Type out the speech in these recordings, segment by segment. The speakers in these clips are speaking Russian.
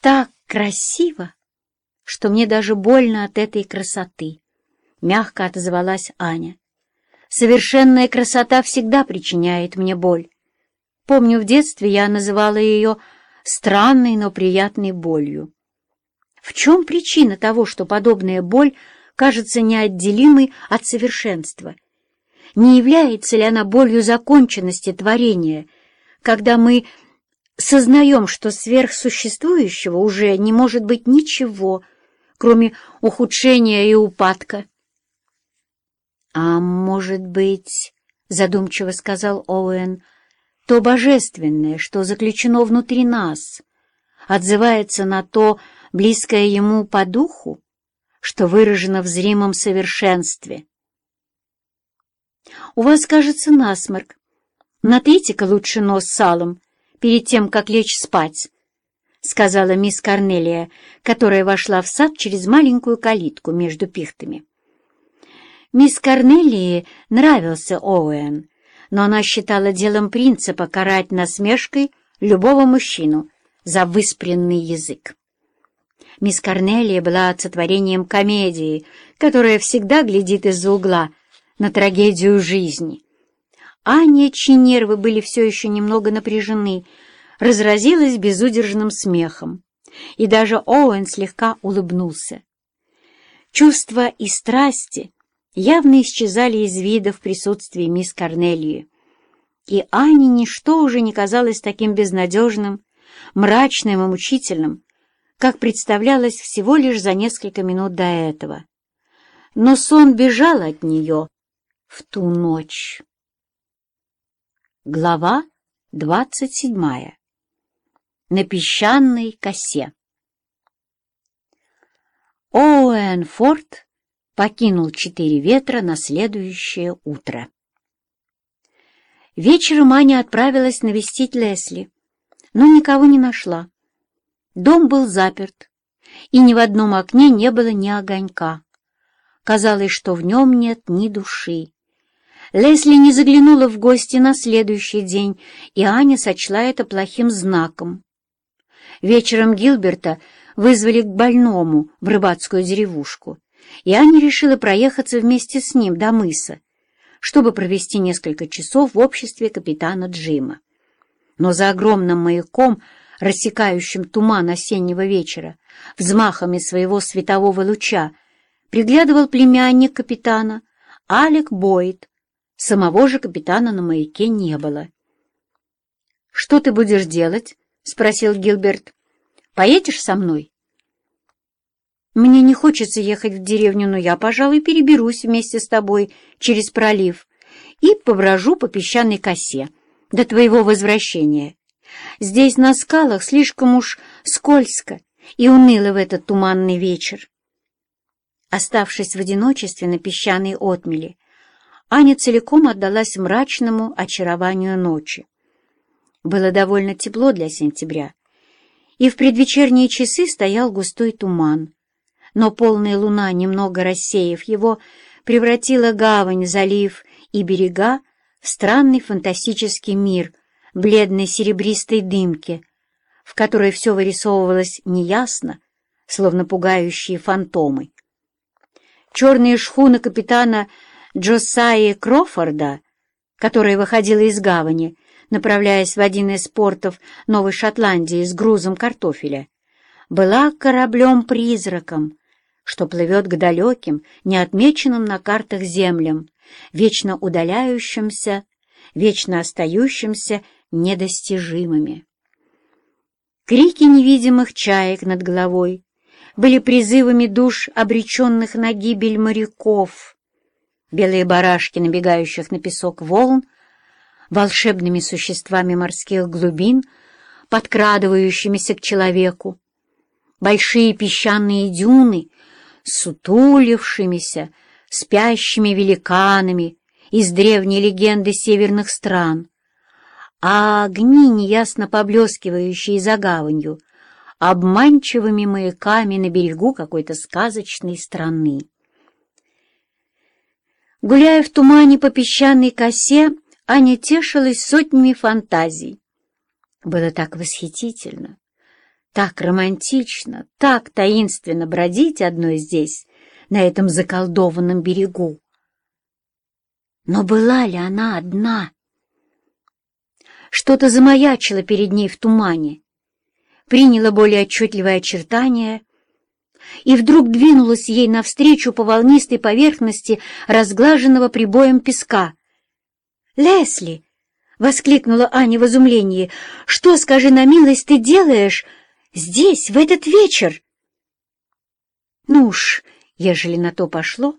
так красиво, что мне даже больно от этой красоты», — мягко отозвалась Аня. «Совершенная красота всегда причиняет мне боль. Помню, в детстве я называла ее странной, но приятной болью. В чем причина того, что подобная боль кажется неотделимой от совершенства? Не является ли она болью законченности творения, когда мы сознаем, что сверхсуществующего уже не может быть ничего, кроме ухудшения и упадка? — А может быть, — задумчиво сказал Оуэн, — то божественное, что заключено внутри нас, отзывается на то, близкое ему по духу, что выражено в зримом совершенстве. «У вас, кажется, насморк. Натрите-ка лучше нос салом перед тем, как лечь спать», — сказала мисс Корнелия, которая вошла в сад через маленькую калитку между пихтами. Мисс Корнелии нравился Оуэн, но она считала делом принципа карать насмешкой любого мужчину за выспренный язык. Мисс Корнелия была олицетворением комедии, которая всегда глядит из-за угла на трагедию жизни. Аня, чьи нервы были все еще немного напряжены, разразилась безудержным смехом, и даже Оуэн слегка улыбнулся. Чувства и страсти явно исчезали из вида в присутствии мисс Корнелии, и Ане ничто уже не казалось таким безнадежным, мрачным и мучительным, как представлялось всего лишь за несколько минут до этого. Но сон бежал от нее в ту ночь. Глава двадцать седьмая. На песчаной косе. Оуэн Форд покинул четыре ветра на следующее утро. Вечером Аня отправилась навестить Лесли, но никого не нашла. Дом был заперт, и ни в одном окне не было ни огонька. Казалось, что в нем нет ни души. Лесли не заглянула в гости на следующий день, и Аня сочла это плохим знаком. Вечером Гилберта вызвали к больному в рыбацкую деревушку, и Аня решила проехаться вместе с ним до мыса, чтобы провести несколько часов в обществе капитана Джима. Но за огромным маяком рассекающим туман осеннего вечера, взмахами своего светового луча, приглядывал племянник капитана, Алек Бойд. Самого же капитана на маяке не было. «Что ты будешь делать?» — спросил Гилберт. «Поедешь со мной?» «Мне не хочется ехать в деревню, но я, пожалуй, переберусь вместе с тобой через пролив и поброжу по песчаной косе до твоего возвращения. Здесь на скалах слишком уж скользко и уныло в этот туманный вечер. Оставшись в одиночестве на песчаной отмеле, Аня целиком отдалась мрачному очарованию ночи. Было довольно тепло для сентября, и в предвечерние часы стоял густой туман, но полная луна, немного рассеяв его, превратила гавань, залив и берега в странный фантастический мир — бледной серебристой дымке, в которой все вырисовывалось неясно, словно пугающие фантомы. Черные шхуны капитана Джосаи Крофорда, которая выходила из гавани, направляясь в один из портов Новой Шотландии с грузом картофеля, была кораблем-призраком, что плывет к далеким, неотмеченным на картах землям, вечно удаляющимся, вечно остающимся недостижимыми. Крики невидимых чаек над головой были призывами душ, обреченных на гибель моряков. Белые барашки, набегающих на песок волн, волшебными существами морских глубин, подкрадывающимися к человеку. Большие песчаные дюны, сутулившимися, спящими великанами из древней легенды северных стран, а огни, неясно поблескивающие за гаванью, обманчивыми маяками на берегу какой-то сказочной страны. Гуляя в тумане по песчаной косе, Аня тешилась сотнями фантазий. Было так восхитительно, Так романтично, так таинственно бродить одной здесь, на этом заколдованном берегу. Но была ли она одна? Что-то замаячило перед ней в тумане, приняло более отчетливое очертание и вдруг двинулось ей навстречу по волнистой поверхности разглаженного прибоем песка. «Лесли!» — воскликнула Аня в изумлении. «Что, скажи на милость, ты делаешь здесь, в этот вечер?» «Ну уж, ежели на то пошло,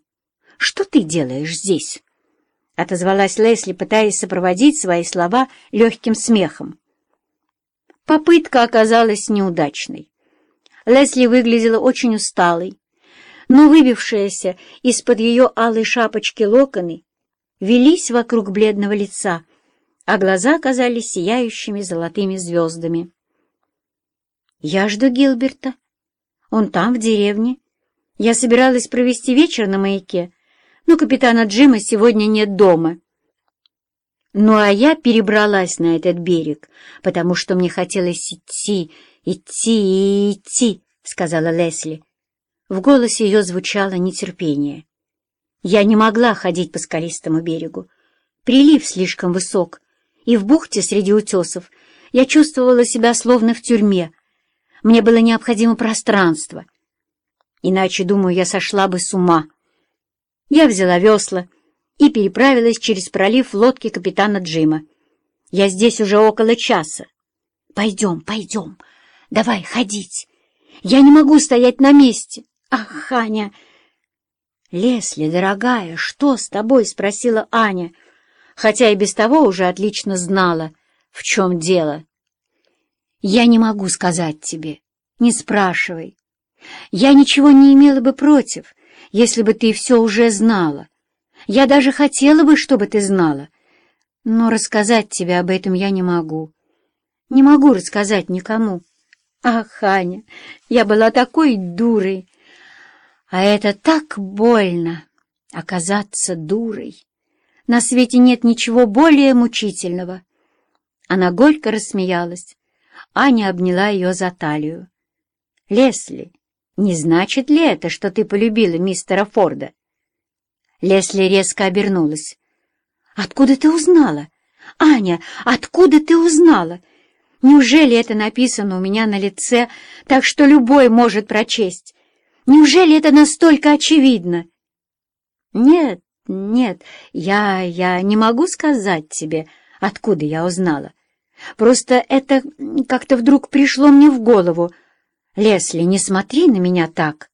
что ты делаешь здесь?» — отозвалась Лесли, пытаясь сопроводить свои слова легким смехом. Попытка оказалась неудачной. Лесли выглядела очень усталой, но выбившиеся из-под ее алой шапочки локоны велись вокруг бледного лица, а глаза казались сияющими золотыми звездами. «Я жду Гилберта. Он там, в деревне. Я собиралась провести вечер на маяке, но капитана Джима сегодня нет дома». Ну, а я перебралась на этот берег, потому что мне хотелось идти, идти идти, — сказала Лесли. В голосе ее звучало нетерпение. Я не могла ходить по скалистому берегу. Прилив слишком высок, и в бухте среди утесов я чувствовала себя словно в тюрьме. Мне было необходимо пространство. Иначе, думаю, я сошла бы с ума. Я взяла весла и переправилась через пролив в лодке капитана Джима. Я здесь уже около часа. Пойдем, пойдем, давай ходить. Я не могу стоять на месте. Ах, Ханя! «Лесли, дорогая, что с тобой?» — спросила Аня, хотя и без того уже отлично знала, в чем дело. «Я не могу сказать тебе. Не спрашивай. Я ничего не имела бы против, если бы ты все уже знала. Я даже хотела бы, чтобы ты знала. Но рассказать тебе об этом я не могу. Не могу рассказать никому. Ах, Аня, я была такой дурой. А это так больно — оказаться дурой. На свете нет ничего более мучительного. Она горько рассмеялась. Аня обняла ее за талию. «Лесли, не значит ли это, что ты полюбила мистера Форда?» Лесли резко обернулась. «Откуда ты узнала? Аня, откуда ты узнала? Неужели это написано у меня на лице, так что любой может прочесть? Неужели это настолько очевидно?» «Нет, нет, я, я не могу сказать тебе, откуда я узнала. Просто это как-то вдруг пришло мне в голову. Лесли, не смотри на меня так.